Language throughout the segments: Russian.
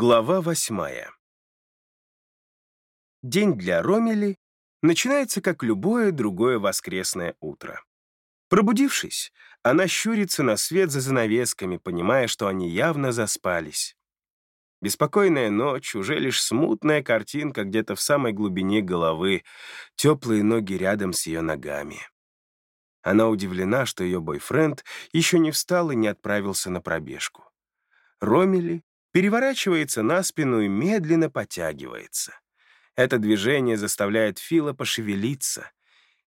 Глава восьмая. День для Ромели начинается, как любое другое воскресное утро. Пробудившись, она щурится на свет за занавесками, понимая, что они явно заспались. Беспокойная ночь, уже лишь смутная картинка где-то в самой глубине головы, теплые ноги рядом с ее ногами. Она удивлена, что ее бойфренд еще не встал и не отправился на пробежку. Ромели переворачивается на спину и медленно потягивается. Это движение заставляет Фила пошевелиться.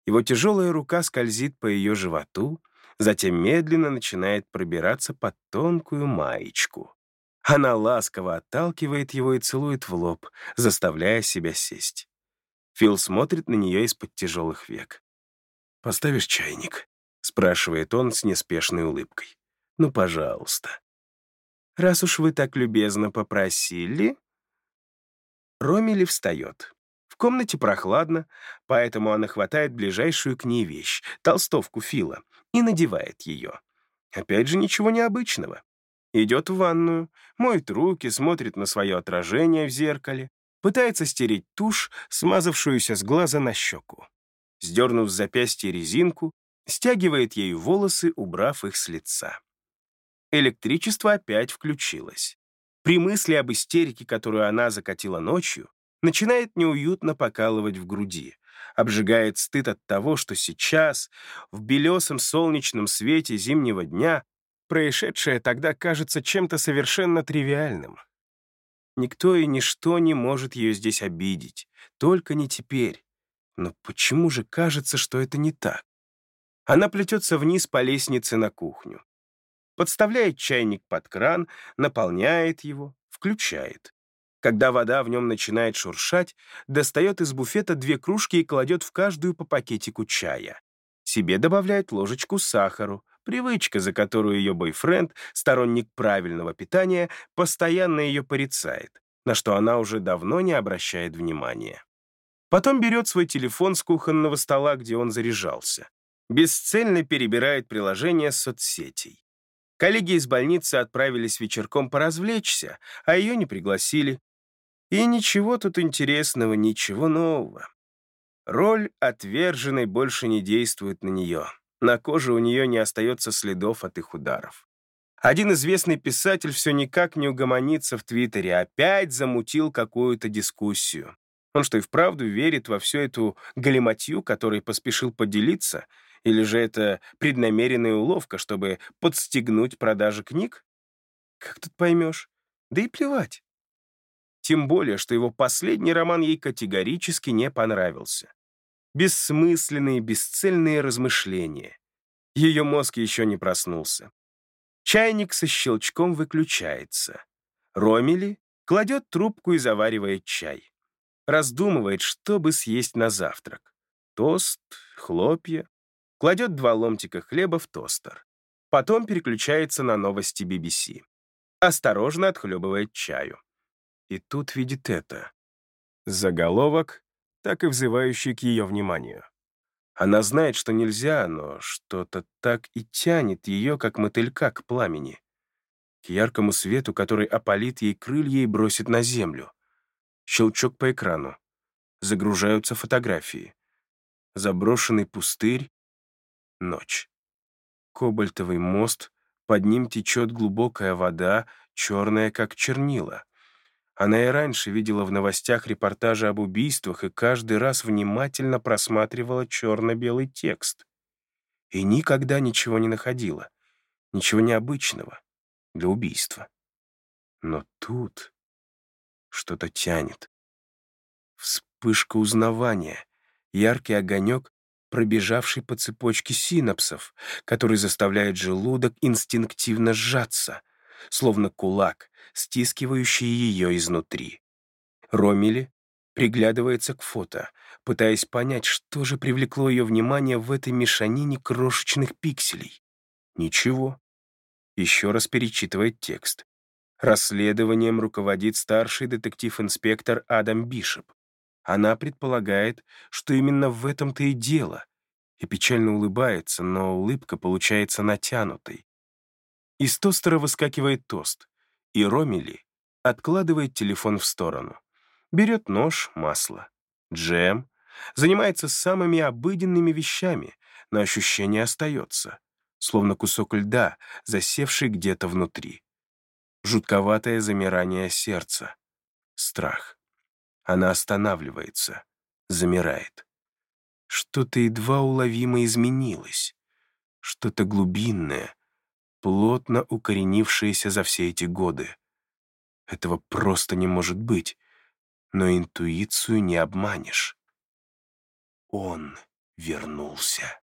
Его тяжелая рука скользит по ее животу, затем медленно начинает пробираться под тонкую маечку. Она ласково отталкивает его и целует в лоб, заставляя себя сесть. Фил смотрит на нее из-под тяжелых век. «Поставишь чайник?» — спрашивает он с неспешной улыбкой. «Ну, пожалуйста» раз уж вы так любезно попросили...» Ромили встает. В комнате прохладно, поэтому она хватает ближайшую к ней вещь, толстовку Фила, и надевает ее. Опять же, ничего необычного. Идет в ванную, моет руки, смотрит на свое отражение в зеркале, пытается стереть тушь, смазавшуюся с глаза на щеку. Сдернув с запястья резинку, стягивает ею волосы, убрав их с лица. Электричество опять включилось. При мысли об истерике, которую она закатила ночью, начинает неуютно покалывать в груди. Обжигает стыд от того, что сейчас, в белесом солнечном свете зимнего дня, происшедшее тогда кажется чем-то совершенно тривиальным. Никто и ничто не может ее здесь обидеть, только не теперь. Но почему же кажется, что это не так? Она плетется вниз по лестнице на кухню подставляет чайник под кран, наполняет его, включает. Когда вода в нем начинает шуршать, достает из буфета две кружки и кладет в каждую по пакетику чая. Себе добавляет ложечку сахару, привычка, за которую ее бойфренд, сторонник правильного питания, постоянно ее порицает, на что она уже давно не обращает внимания. Потом берет свой телефон с кухонного стола, где он заряжался. Бесцельно перебирает приложения соцсетей. Коллеги из больницы отправились вечерком поразвлечься, а ее не пригласили. И ничего тут интересного, ничего нового. Роль отверженной больше не действует на нее. На коже у нее не остается следов от их ударов. Один известный писатель все никак не угомонится в Твиттере, опять замутил какую-то дискуссию. Он что, и вправду верит во всю эту галиматью, которой поспешил поделиться — или же это преднамеренная уловка, чтобы подстегнуть продажи книг? Как тут поймешь? Да и плевать. Тем более, что его последний роман ей категорически не понравился. Бессмысленные, бесцельные размышления. Ее мозг еще не проснулся. Чайник со щелчком выключается. Ромили кладет трубку и заваривает чай. Раздумывает, что бы съесть на завтрак. Тост, хлопья, кладет два ломтика хлеба в тостер. Потом переключается на новости BBC. Осторожно отхлебывает чаю. И тут видит это. Заголовок, так и взывающий к ее вниманию. Она знает, что нельзя, но что-то так и тянет ее, как мотылька, к пламени. К яркому свету, который опалит ей крылья и бросит на землю. Щелчок по экрану. Загружаются фотографии. Заброшенный пустырь, Ночь. Кобальтовый мост, под ним течет глубокая вода, черная, как чернила. Она и раньше видела в новостях репортажи об убийствах и каждый раз внимательно просматривала черно-белый текст. И никогда ничего не находила, ничего необычного для убийства. Но тут что-то тянет. Вспышка узнавания, яркий огонек пробежавший по цепочке синапсов, который заставляет желудок инстинктивно сжаться, словно кулак, стискивающий ее изнутри. Ромили приглядывается к фото, пытаясь понять, что же привлекло ее внимание в этой мешанине крошечных пикселей. Ничего. Еще раз перечитывает текст. Расследованием руководит старший детектив-инспектор Адам Бишоп. Она предполагает, что именно в этом-то и дело, и печально улыбается, но улыбка получается натянутой. Из тостера выскакивает тост, и Ромили откладывает телефон в сторону. Берет нож, масло, джем, занимается самыми обыденными вещами, но ощущение остается, словно кусок льда, засевший где-то внутри. Жутковатое замирание сердца. Страх. Она останавливается, замирает. Что-то едва уловимо изменилось. Что-то глубинное, плотно укоренившееся за все эти годы. Этого просто не может быть, но интуицию не обманешь. Он вернулся.